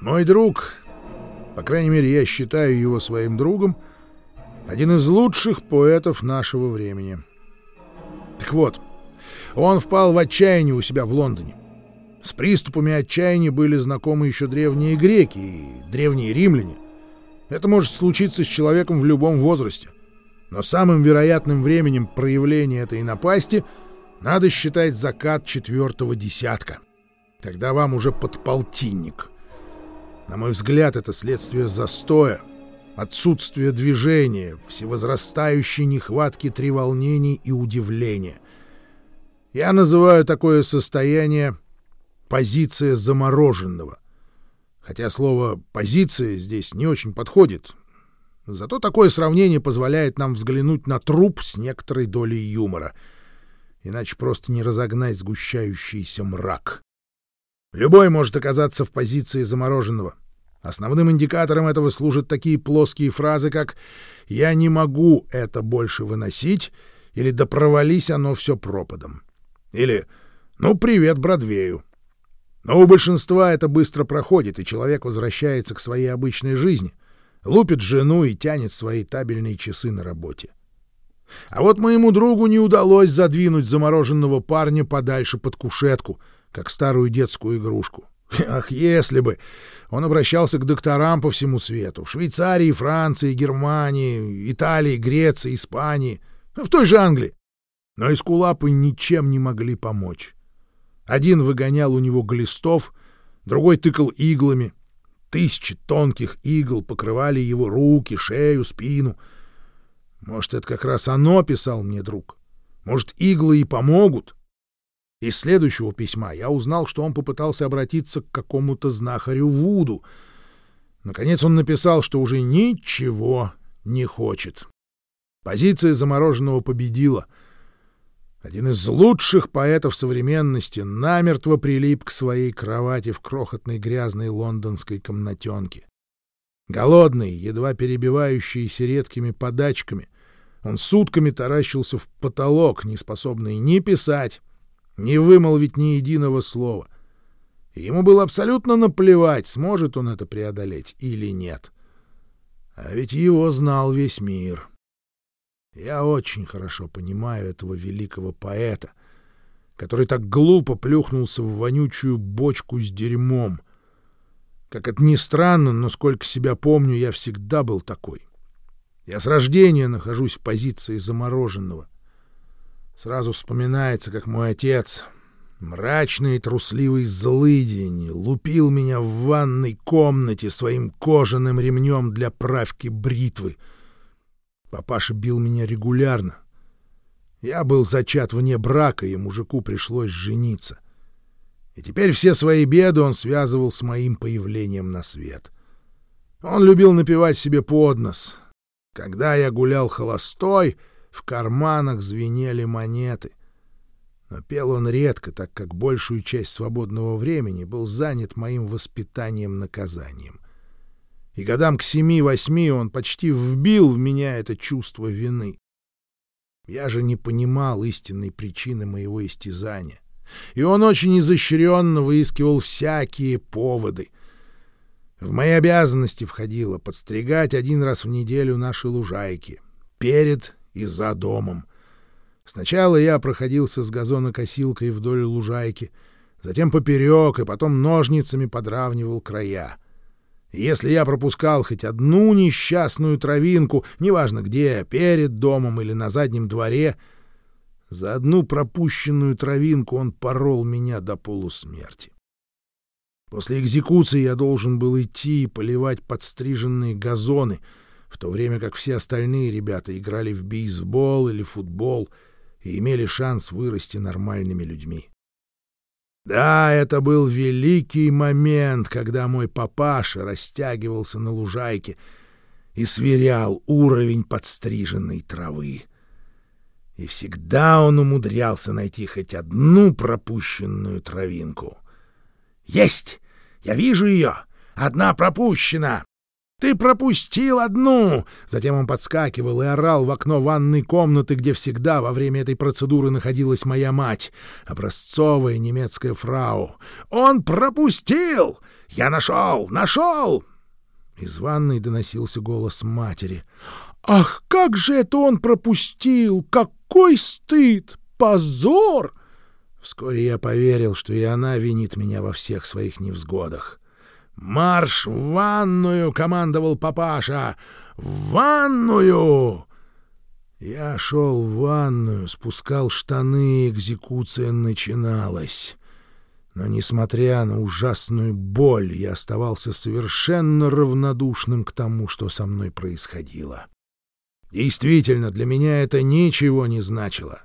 Мой друг, по крайней мере, я считаю его своим другом, один из лучших поэтов нашего времени. Так вот, он впал в отчаяние у себя в Лондоне. С приступами отчаяния были знакомы еще древние греки и древние римляне. Это может случиться с человеком в любом возрасте. Но самым вероятным временем проявления этой напасти надо считать закат четвертого десятка, когда вам уже под полтинник. На мой взгляд, это следствие застоя, отсутствия движения, всевозрастающей нехватки треволнений и удивления. Я называю такое состояние позиция замороженного. Хотя слово «позиция» здесь не очень подходит. Зато такое сравнение позволяет нам взглянуть на труп с некоторой долей юмора. Иначе просто не разогнать сгущающийся мрак. Любой может оказаться в позиции замороженного. Основным индикатором этого служат такие плоские фразы, как «я не могу это больше выносить» или «да провались оно все пропадом» или «ну, привет Бродвею». Но у большинства это быстро проходит, и человек возвращается к своей обычной жизни, лупит жену и тянет свои табельные часы на работе. А вот моему другу не удалось задвинуть замороженного парня подальше под кушетку, как старую детскую игрушку. Ах, если бы! Он обращался к докторам по всему свету. В Швейцарии, Франции, Германии, Италии, Греции, Испании. В той же Англии. Но эскулапы ничем не могли помочь. Один выгонял у него глистов, другой тыкал иглами. Тысячи тонких игл покрывали его руки, шею, спину. Может, это как раз оно, писал мне друг. Может, иглы и помогут? Из следующего письма я узнал, что он попытался обратиться к какому-то знахарю Вуду. Наконец он написал, что уже ничего не хочет. Позиция замороженного победила — один из лучших поэтов современности намертво прилип к своей кровати в крохотной грязной лондонской комнатенке. Голодный, едва перебивающийся редкими подачками, он сутками таращился в потолок, не способный ни писать, ни вымолвить ни единого слова. Ему было абсолютно наплевать, сможет он это преодолеть или нет. А ведь его знал весь мир. Я очень хорошо понимаю этого великого поэта, который так глупо плюхнулся в вонючую бочку с дерьмом. Как это ни странно, но сколько себя помню, я всегда был такой. Я с рождения нахожусь в позиции замороженного. Сразу вспоминается, как мой отец, мрачный и трусливый злыдень, лупил меня в ванной комнате своим кожаным ремнем для правки бритвы — Папаша бил меня регулярно. Я был зачат вне брака, и мужику пришлось жениться. И теперь все свои беды он связывал с моим появлением на свет. Он любил напевать себе под нос. Когда я гулял холостой, в карманах звенели монеты. Но пел он редко, так как большую часть свободного времени был занят моим воспитанием-наказанием и годам к семи-восьми он почти вбил в меня это чувство вины. Я же не понимал истинной причины моего истязания, и он очень изощренно выискивал всякие поводы. В мои обязанности входило подстригать один раз в неделю наши лужайки, перед и за домом. Сначала я проходился с газонокосилкой вдоль лужайки, затем поперек, и потом ножницами подравнивал края — если я пропускал хоть одну несчастную травинку, неважно где, перед домом или на заднем дворе, за одну пропущенную травинку он порол меня до полусмерти. После экзекуции я должен был идти и поливать подстриженные газоны, в то время как все остальные ребята играли в бейсбол или футбол и имели шанс вырасти нормальными людьми. Да, это был великий момент, когда мой папаша растягивался на лужайке и сверял уровень подстриженной травы. И всегда он умудрялся найти хоть одну пропущенную травинку. «Есть! Я вижу ее! Одна пропущена!» «Ты пропустил одну!» Затем он подскакивал и орал в окно ванной комнаты, где всегда во время этой процедуры находилась моя мать, образцовая немецкая фрау. «Он пропустил! «Я нашел! Нашел!» Из ванной доносился голос матери. «Ах, как же это он пропустил! Какой стыд! Позор!» Вскоре я поверил, что и она винит меня во всех своих невзгодах. «Марш в ванную!» — командовал папаша. «В ванную!» Я шел в ванную, спускал штаны, экзекуция начиналась. Но, несмотря на ужасную боль, я оставался совершенно равнодушным к тому, что со мной происходило. Действительно, для меня это ничего не значило.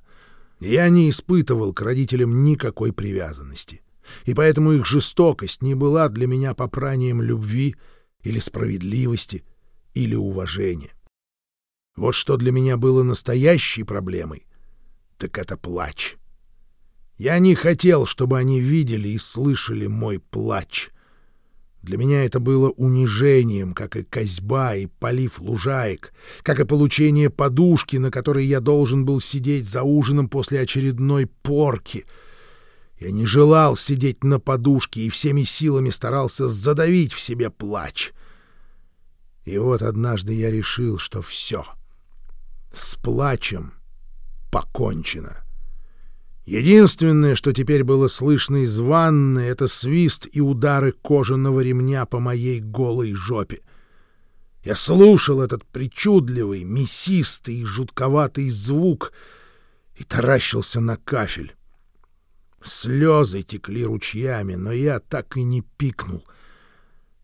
Я не испытывал к родителям никакой привязанности, и поэтому их жестокость не была для меня попранием любви или справедливости или уважения. Вот что для меня было настоящей проблемой, так это плач. Я не хотел, чтобы они видели и слышали мой плач. Для меня это было унижением, как и козьба и полив лужаек, как и получение подушки, на которой я должен был сидеть за ужином после очередной порки. Я не желал сидеть на подушке и всеми силами старался задавить в себе плач. И вот однажды я решил, что все, с плачем покончено. Единственное, что теперь было слышно из ванны, — это свист и удары кожаного ремня по моей голой жопе. Я слушал этот причудливый, мясистый и жутковатый звук и таращился на кафель. Слезы текли ручьями, но я так и не пикнул.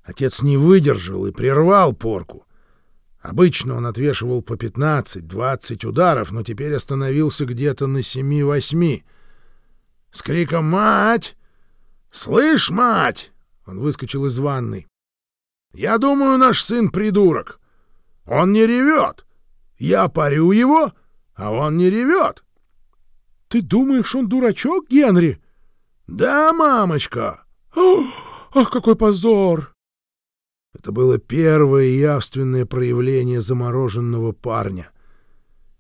Отец не выдержал и прервал порку. Обычно он отвешивал по 15-20 ударов, но теперь остановился где-то на 7-8. С криком «Мать! Слышь, мать!» Он выскочил из ванной. «Я думаю, наш сын придурок. Он не ревет. Я парю его, а он не ревет». «Ты думаешь, он дурачок, Генри?» «Да, мамочка». «Ах, какой позор!» Это было первое явственное проявление замороженного парня.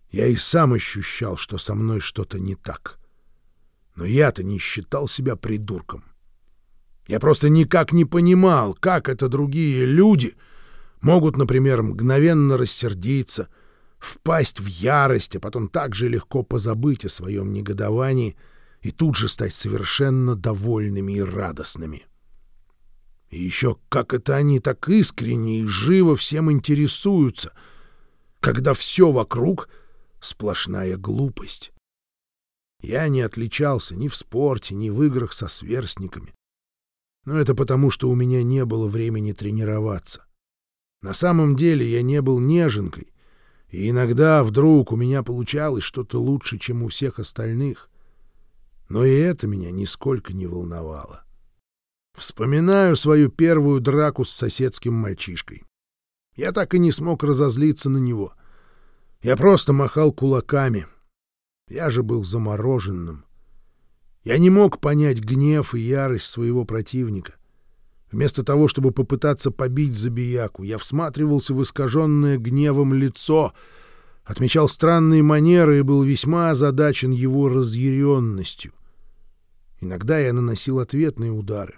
Я и сам ощущал, что со мной что-то не так. Но я-то не считал себя придурком. Я просто никак не понимал, как это другие люди могут, например, мгновенно рассердиться, впасть в ярость, а потом так же легко позабыть о своем негодовании и тут же стать совершенно довольными и радостными. — и еще как это они так искренне и живо всем интересуются, когда все вокруг — сплошная глупость. Я не отличался ни в спорте, ни в играх со сверстниками. Но это потому, что у меня не было времени тренироваться. На самом деле я не был неженкой, и иногда вдруг у меня получалось что-то лучше, чем у всех остальных. Но и это меня нисколько не волновало. Вспоминаю свою первую драку с соседским мальчишкой. Я так и не смог разозлиться на него. Я просто махал кулаками. Я же был замороженным. Я не мог понять гнев и ярость своего противника. Вместо того, чтобы попытаться побить забияку, я всматривался в искаженное гневом лицо, отмечал странные манеры и был весьма озадачен его разъяренностью. Иногда я наносил ответные удары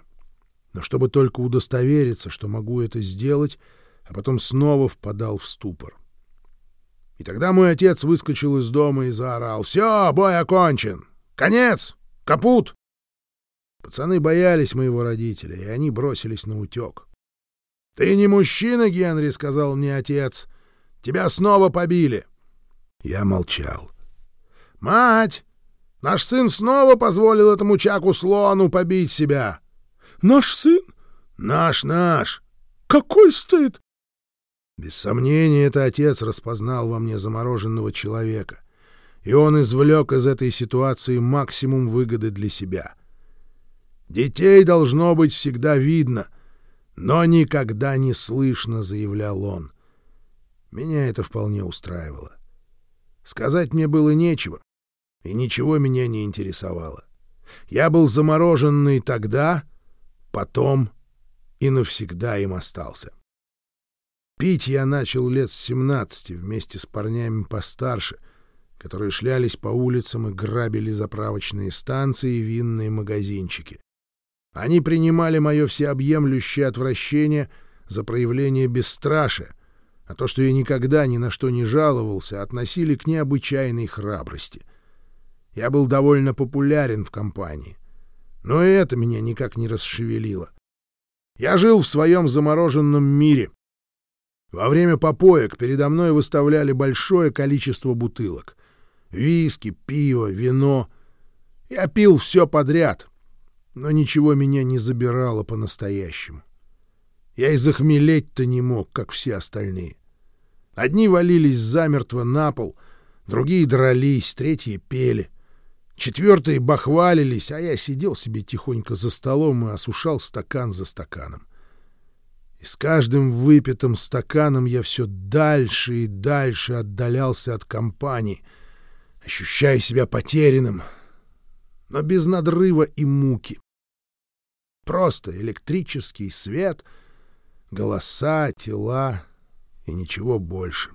но чтобы только удостовериться, что могу это сделать, а потом снова впадал в ступор. И тогда мой отец выскочил из дома и заорал «Все, бой окончен! Конец! Капут!» Пацаны боялись моего родителя, и они бросились на утек. «Ты не мужчина, Генри», — сказал мне отец. «Тебя снова побили». Я молчал. «Мать! Наш сын снова позволил этому Чаку-слону побить себя. Наш сын? Наш, наш. Какой стыд! Без сомнения, это отец распознал во мне замороженного человека, и он извлек из этой ситуации максимум выгоды для себя. Детей должно быть всегда видно, но никогда не слышно, заявлял он. Меня это вполне устраивало. Сказать мне было нечего, и ничего меня не интересовало. Я был замороженный тогда — потом и навсегда им остался. Пить я начал лет с семнадцати вместе с парнями постарше, которые шлялись по улицам и грабили заправочные станции и винные магазинчики. Они принимали мое всеобъемлющее отвращение за проявление бесстрашия, а то, что я никогда ни на что не жаловался, относили к необычайной храбрости. Я был довольно популярен в компании, но и это меня никак не расшевелило. Я жил в своем замороженном мире. Во время попоек передо мной выставляли большое количество бутылок. Виски, пиво, вино. Я пил все подряд, но ничего меня не забирало по-настоящему. Я и захмелеть-то не мог, как все остальные. Одни валились замертво на пол, другие дрались, третьи пели. Четвертые бахвалились, а я сидел себе тихонько за столом и осушал стакан за стаканом. И с каждым выпитым стаканом я все дальше и дальше отдалялся от компании, ощущая себя потерянным, но без надрыва и муки. Просто электрический свет, голоса, тела и ничего больше.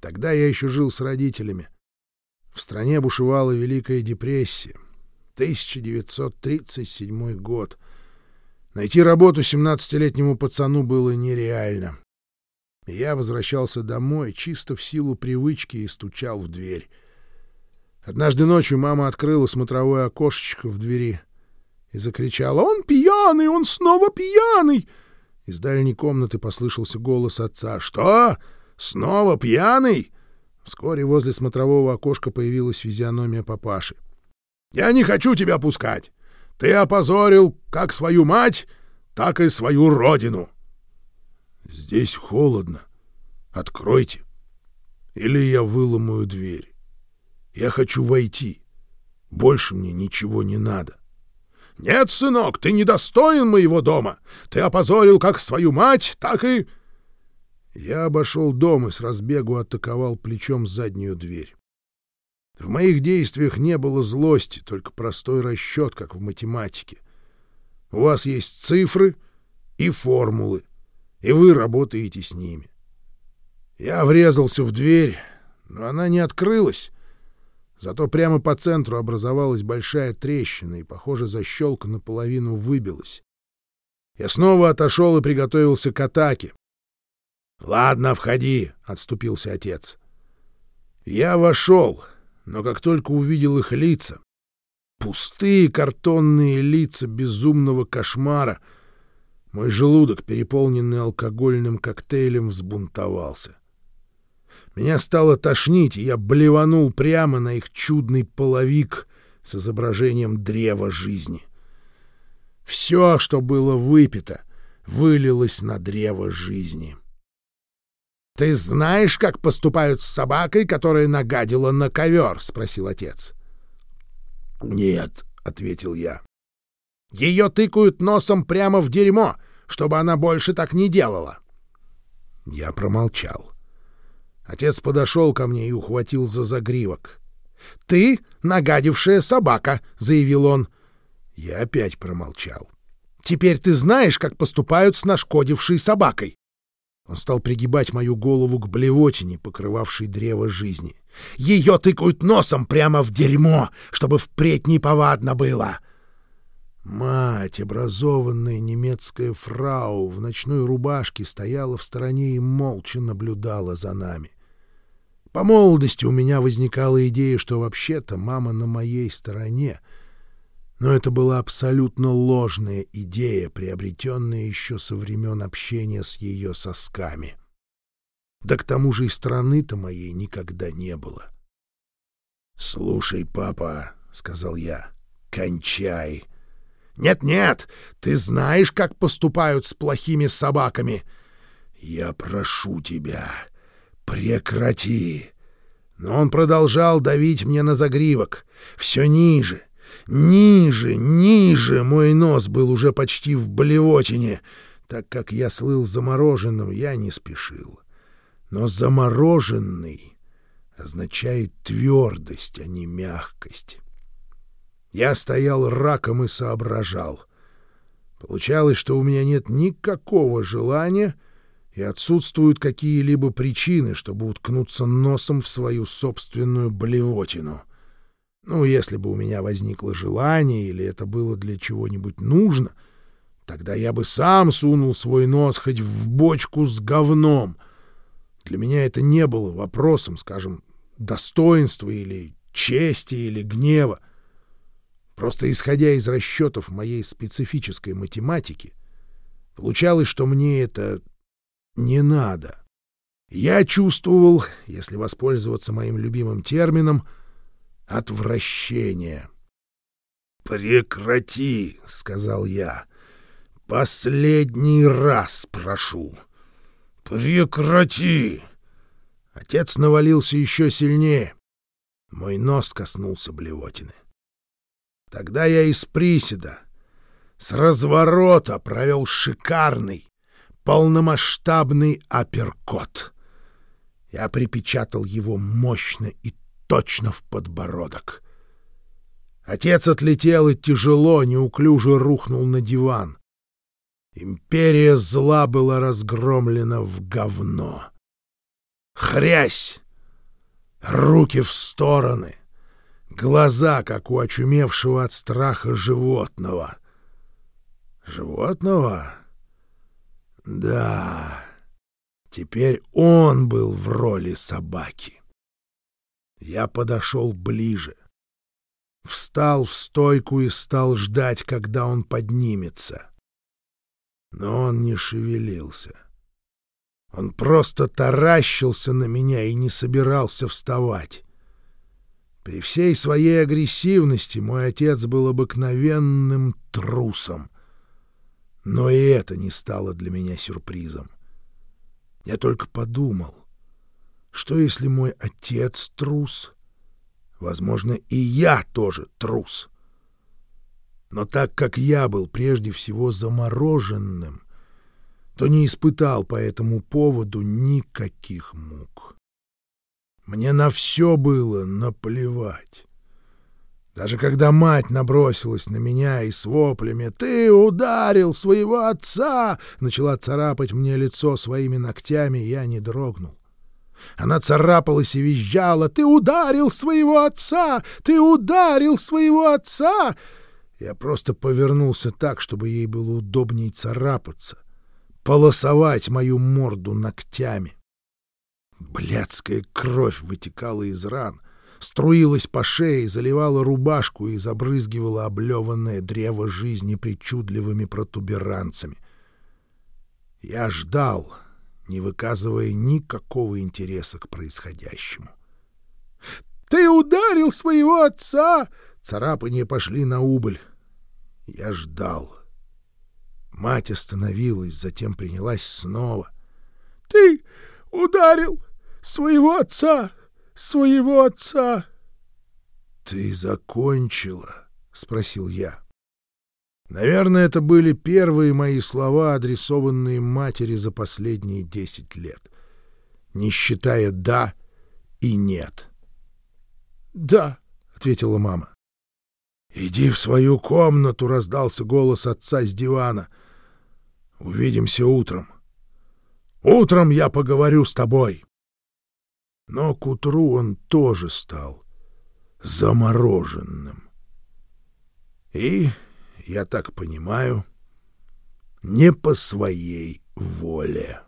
Тогда я еще жил с родителями. В стране бушевала Великая депрессия. 1937 год. Найти работу 17-летнему пацану было нереально. я возвращался домой чисто в силу привычки и стучал в дверь. Однажды ночью мама открыла смотровое окошечко в двери и закричала «Он пьяный! Он снова пьяный!» Из дальней комнаты послышался голос отца «Что? Снова пьяный?» Вскоре возле смотрового окошка появилась физиономия папаши. «Я не хочу тебя пускать! Ты опозорил как свою мать, так и свою родину!» «Здесь холодно. Откройте. Или я выломаю дверь. Я хочу войти. Больше мне ничего не надо». «Нет, сынок, ты недостоин моего дома. Ты опозорил как свою мать, так и...» Я обошел дом и с разбегу атаковал плечом заднюю дверь. В моих действиях не было злости, только простой расчет, как в математике. У вас есть цифры и формулы, и вы работаете с ними. Я врезался в дверь, но она не открылась. Зато прямо по центру образовалась большая трещина, и, похоже, защелка наполовину выбилась. Я снова отошел и приготовился к атаке. «Ладно, входи», — отступился отец. Я вошел, но как только увидел их лица, пустые картонные лица безумного кошмара, мой желудок, переполненный алкогольным коктейлем, взбунтовался. Меня стало тошнить, и я блеванул прямо на их чудный половик с изображением древа жизни. Все, что было выпито, вылилось на древо жизни. — Ты знаешь, как поступают с собакой, которая нагадила на ковер? — спросил отец. — Нет, — ответил я. — Ее тыкают носом прямо в дерьмо, чтобы она больше так не делала. Я промолчал. Отец подошел ко мне и ухватил за загривок. — Ты нагадившая собака, — заявил он. Я опять промолчал. — Теперь ты знаешь, как поступают с нашкодившей собакой. Он стал пригибать мою голову к блевотине, покрывавшей древо жизни. «Ее тыкают носом прямо в дерьмо, чтобы впредь неповадно было!» Мать, образованная немецкая фрау в ночной рубашке, стояла в стороне и молча наблюдала за нами. По молодости у меня возникала идея, что вообще-то мама на моей стороне — но это была абсолютно ложная идея, приобретенная еще со времен общения с ее сосками. Да к тому же и страны-то моей никогда не было. — Слушай, папа, — сказал я, — кончай. «Нет, — Нет-нет, ты знаешь, как поступают с плохими собаками. — Я прошу тебя, прекрати. Но он продолжал давить мне на загривок, все ниже — Ниже, ниже мой нос был уже почти в блевотине. Так как я слыл замороженным, я не спешил. Но замороженный означает твердость, а не мягкость. Я стоял раком и соображал. Получалось, что у меня нет никакого желания и отсутствуют какие-либо причины, чтобы уткнуться носом в свою собственную блевотину — Ну, если бы у меня возникло желание или это было для чего-нибудь нужно, тогда я бы сам сунул свой нос хоть в бочку с говном. Для меня это не было вопросом, скажем, достоинства или чести или гнева. Просто исходя из расчетов моей специфической математики, получалось, что мне это не надо. Я чувствовал, если воспользоваться моим любимым термином, отвращение. «Прекрати», — сказал я. «Последний раз прошу. Прекрати!» Отец навалился еще сильнее. Мой нос коснулся блевотины. Тогда я из приседа, с разворота провел шикарный, полномасштабный апперкот. Я припечатал его мощно и точно в подбородок. Отец отлетел и тяжело, неуклюже рухнул на диван. Империя зла была разгромлена в говно. Хрясь! Руки в стороны! Глаза, как у очумевшего от страха животного. Животного? Да, теперь он был в роли собаки. Я подошел ближе. Встал в стойку и стал ждать, когда он поднимется. Но он не шевелился. Он просто таращился на меня и не собирался вставать. При всей своей агрессивности мой отец был обыкновенным трусом. Но и это не стало для меня сюрпризом. Я только подумал, что если мой отец трус, возможно, и я тоже трус. Но так как я был прежде всего замороженным, то не испытал по этому поводу никаких мук. Мне на все было наплевать. Даже когда мать набросилась на меня и с воплями «Ты ударил своего отца!» начала царапать мне лицо своими ногтями, я не дрогнул. Она царапалась и визжала «Ты ударил своего отца! Ты ударил своего отца!» Я просто повернулся так, чтобы ей было удобнее царапаться, полосовать мою морду ногтями. Блядская кровь вытекала из ран, струилась по шее, заливала рубашку и забрызгивала облеванное древо жизни причудливыми протуберанцами. Я ждал, не выказывая никакого интереса к происходящему. «Ты ударил своего отца!» Царапания пошли на убыль. Я ждал. Мать остановилась, затем принялась снова. «Ты ударил своего отца! Своего отца!» «Ты закончила?» — спросил я. Наверное, это были первые мои слова, адресованные матери за последние десять лет, не считая «да» и «нет». «Да», — ответила мама. «Иди в свою комнату», — раздался голос отца с дивана. «Увидимся утром. Утром я поговорю с тобой». Но к утру он тоже стал замороженным. И я так понимаю, не по своей воле.